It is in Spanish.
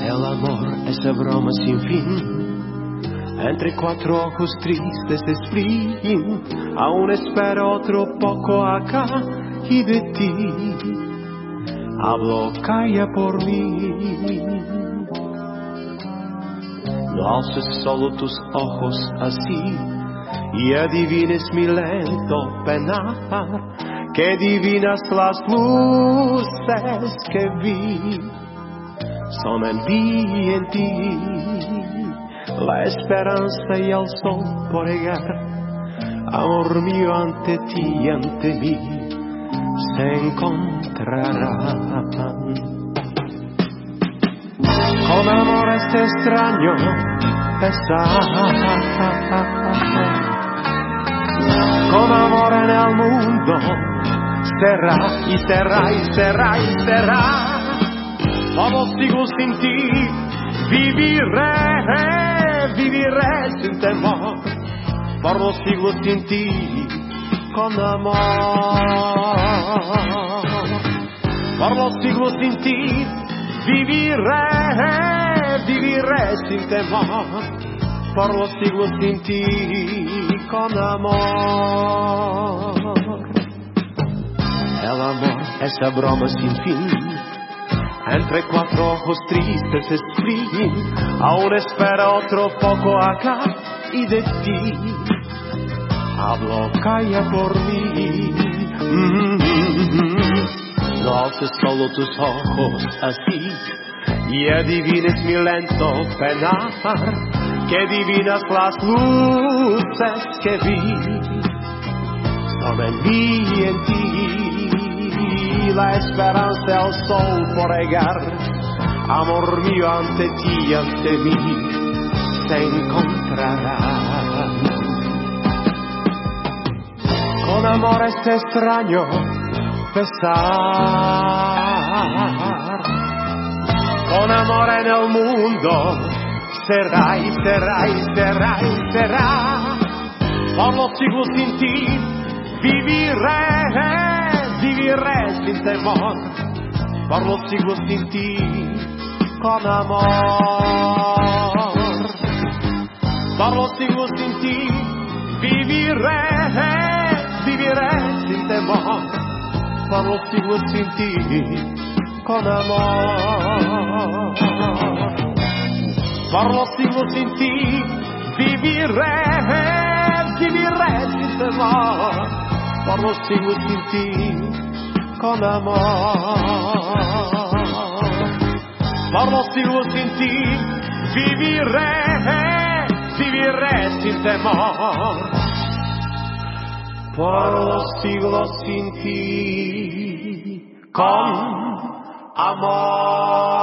El amor, esa broma sin fin, entre cuatro ojos tristes de spring, aún espero otro poco acá y de ti. Hablo, calla por mí. No alces solo tus ojos así, y adivines mi lento penar, que divinas las luces que vi. Son el día en ti, la esperanza y el sol por llegar, amor mío ante ti y ante mí se encontrarán. Con amor este extraño pesar, con amore nel mondo, sterrà, i sterrà, i sterrà, i sterrà, a vostri gusti in ti, vivire, vivire sin temor, por vostri gusti in ti, con amore. Por vostri gusti in ti, vivire, vivire sin temor, Por siglos sin ti, con amor. El amor, esa broma sin fin entre cuatro ojos tristes escribí, aún espera otro poco acá y de ti. Hablo, calla por mí. No alces solo tus ojos así y adivines mi lento penar, que divinas las luces que vi. Son en mí y en ti la esperanza el sol por llegar. Amor mío ante ti ante mí se encontrará. Con amor este extraño pesar. Con amor en el mundo Terra, Terra, Terra, Terra. Orlovci gustinci, vivi re, vivi re, sintemon. Orlovci gustinci, con amor. Orlovci gustinci, vivi re, vivi re, sintemon. Orlovci gustinci, con amor. Marrosimo sentì vivere, virre, di virre di terror, Marrosimo sentì con amor. Marrosimo sentì vivere, virre, di virre sin temor, Marrosimo sentì con amore.